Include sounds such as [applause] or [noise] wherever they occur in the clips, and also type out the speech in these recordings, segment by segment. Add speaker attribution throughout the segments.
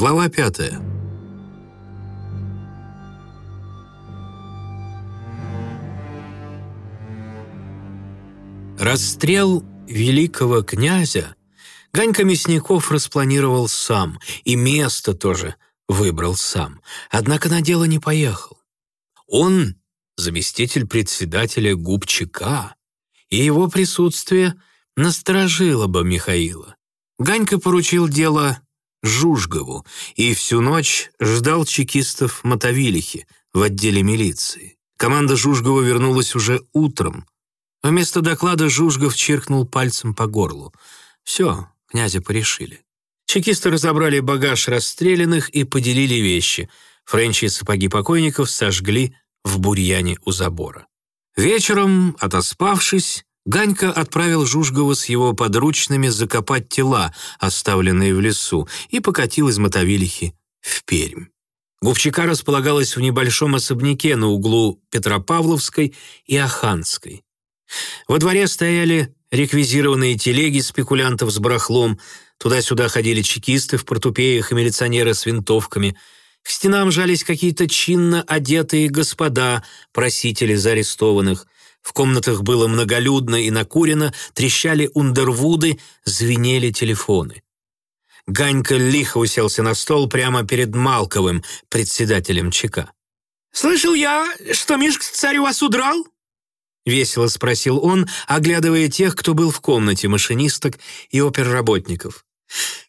Speaker 1: Глава пятая. Расстрел великого князя Ганька Мясников распланировал сам, и место тоже выбрал сам, однако на дело не поехал. Он заместитель председателя Губчака, и его присутствие насторожило бы Михаила. Ганька поручил дело Жужгову и всю ночь ждал чекистов Мотовилихи в отделе милиции. Команда Жужгова вернулась уже утром. Вместо доклада Жужгов чиркнул пальцем по горлу. Все, князя порешили. Чекисты разобрали багаж расстрелянных и поделили вещи. Френчи и сапоги покойников сожгли в бурьяне у забора. Вечером, отоспавшись, Ганька отправил Жужгова с его подручными закопать тела, оставленные в лесу, и покатил из Мотовилихи в Пермь. Губчака располагалась в небольшом особняке на углу Петропавловской и Аханской. Во дворе стояли реквизированные телеги спекулянтов с барахлом, туда-сюда ходили чекисты в портупеях и милиционеры с винтовками. К стенам жались какие-то чинно одетые господа, просители заарестованных – в комнатах было многолюдно и накурено, трещали ундервуды, звенели телефоны. Ганька лихо уселся на стол прямо перед Малковым, председателем ЧК. «Слышал я, что Мишка царь у вас удрал?» Весело спросил он, оглядывая тех, кто был в комнате, машинисток и оперработников.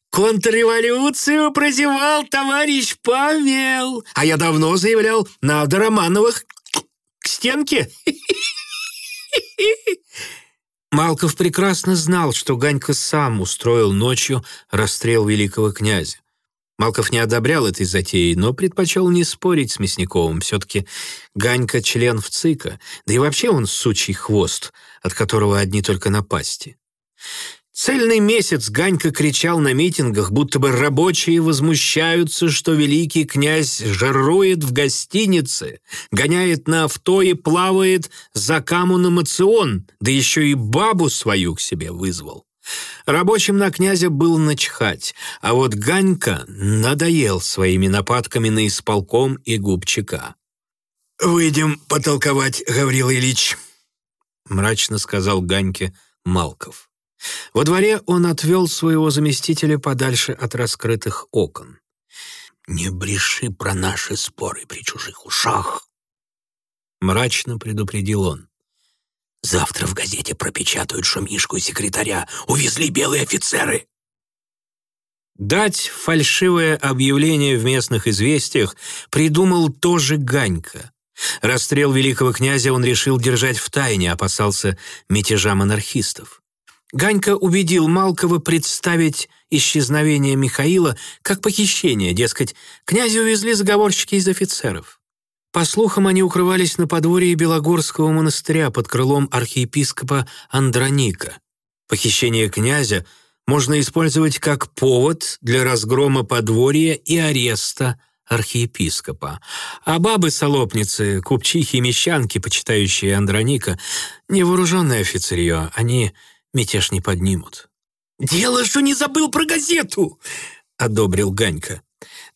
Speaker 1: «Контрреволюцию прозевал товарищ Павел, а я давно заявлял, надо Романовых к стенке. [laughs] [laughs] Малков прекрасно знал, что Ганька сам устроил ночью расстрел великого князя. Малков не одобрял этой затеи, но предпочел не спорить с Мясниковым. Все-таки Ганька — член ВЦИКа, да и вообще он сучий хвост, от которого одни только напасти. Цельный месяц Ганька кричал на митингах, будто бы рабочие возмущаются, что великий князь жарует в гостинице, гоняет на авто и плавает за каму на мацион, да еще и бабу свою к себе вызвал. Рабочим на князя был начхать, а вот Ганька надоел своими нападками на исполком и губчика. «Выйдем потолковать, Гаврил Ильич», — мрачно сказал Ганьке Малков. Во дворе он отвел своего заместителя подальше от раскрытых окон. «Не бреши про наши споры при чужих ушах!» Мрачно предупредил он. «Завтра в газете пропечатают, что Мишку и секретаря увезли белые офицеры!» Дать фальшивое объявление в местных известиях придумал тоже Ганька. Расстрел великого князя он решил держать в тайне, опасался мятежа монархистов. Ганька убедил Малкова представить исчезновение Михаила как похищение, дескать, князя увезли заговорщики из офицеров. По слухам, они укрывались на подворье Белогорского монастыря под крылом архиепископа Андроника. Похищение князя можно использовать как повод для разгрома подворья и ареста архиепископа. А бабы-солопницы, купчихи и мещанки, почитающие Андроника, невооруженное офицерье, они мятеж не поднимут. «Дело, что не забыл про газету!» — одобрил Ганька.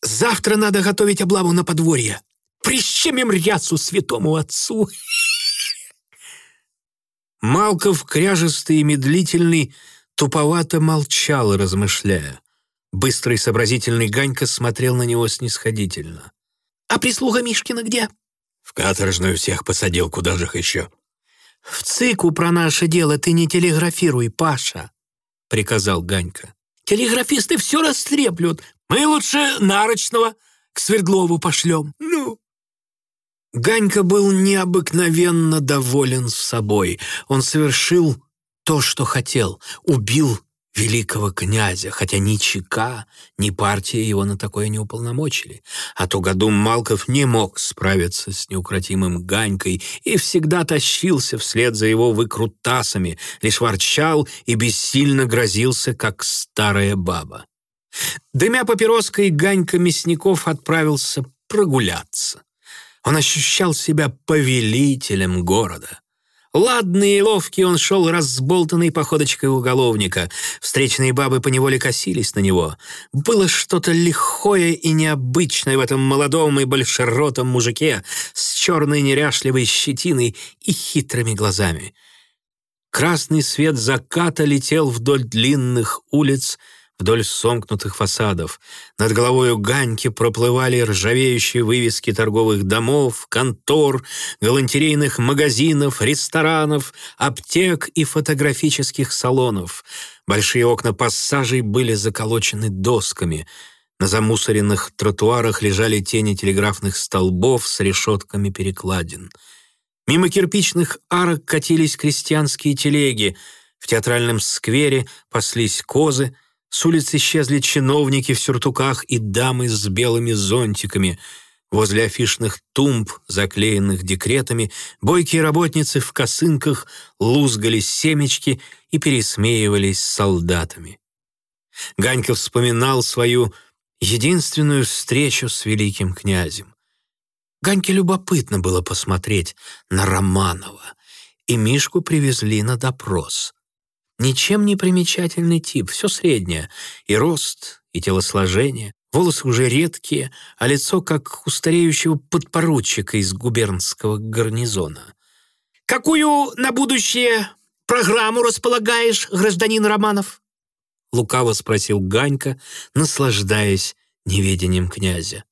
Speaker 1: «Завтра надо готовить облаву на подворье. Прищемим рясу святому отцу!» Малков, кряжестый и медлительный, туповато молчал, размышляя. Быстрый сообразительный Ганька смотрел на него снисходительно. «А прислуга Мишкина где?» «В каторжную всех посадил, куда же их еще?» «В цику про наше дело ты не телеграфируй, Паша», — приказал Ганька. «Телеграфисты все растреплют. Мы лучше Нарочного к Свердлову пошлем. Ну». Ганька был необыкновенно доволен собой. Он совершил то, что хотел. Убил великого князя, хотя ни ЧК, ни партия его на такое не уполномочили. А Тугодум Малков не мог справиться с неукротимым Ганькой и всегда тащился вслед за его выкрутасами, лишь ворчал и бессильно грозился, как старая баба. Дымя папироской, Ганька Мясников отправился прогуляться. Он ощущал себя повелителем города. Ладный и ловкий он шел разболтанной походочкой уголовника. Встречные бабы поневоле косились на него. Было что-то лихое и необычное в этом молодом и большеротом мужике с черной неряшливой щетиной и хитрыми глазами. Красный свет заката летел вдоль длинных улиц, вдоль сомкнутых фасадов. Над головой Ганьки проплывали ржавеющие вывески торговых домов, контор, галантерейных магазинов, ресторанов, аптек и фотографических салонов. Большие окна пассажей были заколочены досками. На замусоренных тротуарах лежали тени телеграфных столбов с решетками перекладин. Мимо кирпичных арок катились крестьянские телеги, в театральном сквере паслись козы, с улиц исчезли чиновники в сюртуках и дамы с белыми зонтиками. Возле афишных тумб, заклеенных декретами, бойкие работницы в косынках лузгали семечки и пересмеивались с солдатами. Ганька вспоминал свою единственную встречу с великим князем. Ганьке любопытно было посмотреть на Романова, и Мишку привезли на допрос. Ничем не примечательный тип, все среднее. И рост, и телосложение. Волосы уже редкие, а лицо как у стареющего подпоручика из губернского гарнизона. «Какую на будущее программу располагаешь, гражданин Романов?» Лукаво спросил Ганька, наслаждаясь неведением князя.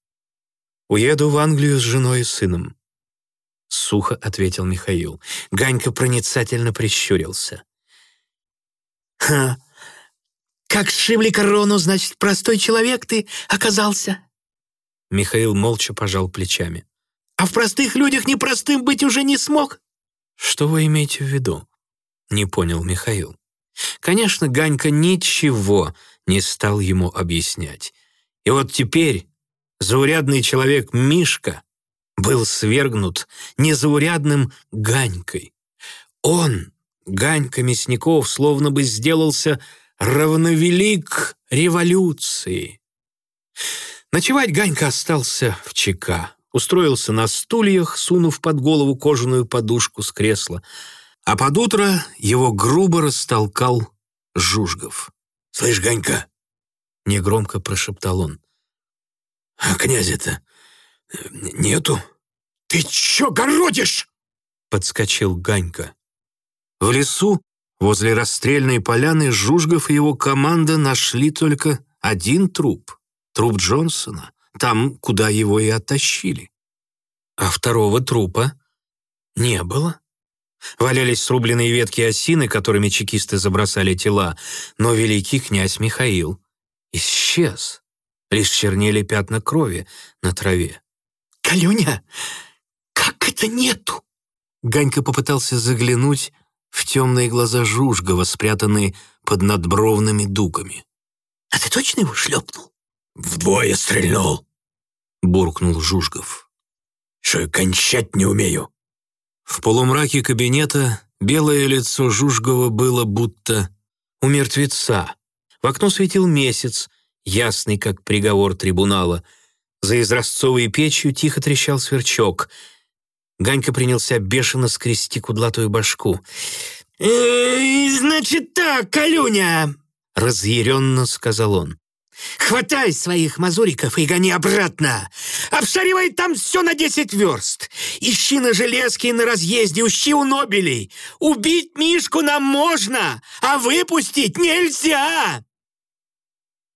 Speaker 1: «Уеду в Англию с женой и сыном», — сухо ответил Михаил. Ганька проницательно прищурился. «Ха! Как сшибли корону, значит, простой человек ты оказался!» Михаил молча пожал плечами. «А в простых людях непростым быть уже не смог?» «Что вы имеете в виду?» — не понял Михаил. Конечно, Ганька ничего не стал ему объяснять. И вот теперь заурядный человек Мишка был свергнут незаурядным Ганькой. Он Ганька Мясников словно бы сделался равновелик революции. Ночевать Ганька остался в ЧК, устроился на стульях, сунув под голову кожаную подушку с кресла, а под утро его грубо растолкал Жужгов. «Слышь, Ганька!» — негромко прошептал он. «А князя-то нету?» «Ты чё городишь?» — подскочил Ганька. В лесу, возле расстрельной поляны, Жужгов и его команда нашли только один труп. Труп Джонсона, там, куда его и оттащили. А второго трупа не было. Валялись срубленные ветки осины, которыми чекисты забросали тела, но великий князь Михаил исчез. Лишь чернели пятна крови на траве. «Калюня, как это нету?» Ганька попытался заглянуть в темные глаза Жужгова, спрятанные под надбровными дугами. «А ты точно его шлепнул?» «Вдвое стрельнул», — буркнул Жужгов. «Что я кончать не умею». В полумраке кабинета белое лицо Жужгова было будто у мертвеца. В окно светил месяц, ясный, как приговор трибунала. За изразцовой печью тихо трещал сверчок — Ганька принялся бешено скрести кудлатую башку. «Значит так, Калюня!» — разъяренно сказал он. «Хватай своих мазуриков и гони обратно! Обшаривай там все на десять верст! Ищи на железке и на разъезде, ущи у Нобелей! Убить Мишку нам можно, а выпустить нельзя!»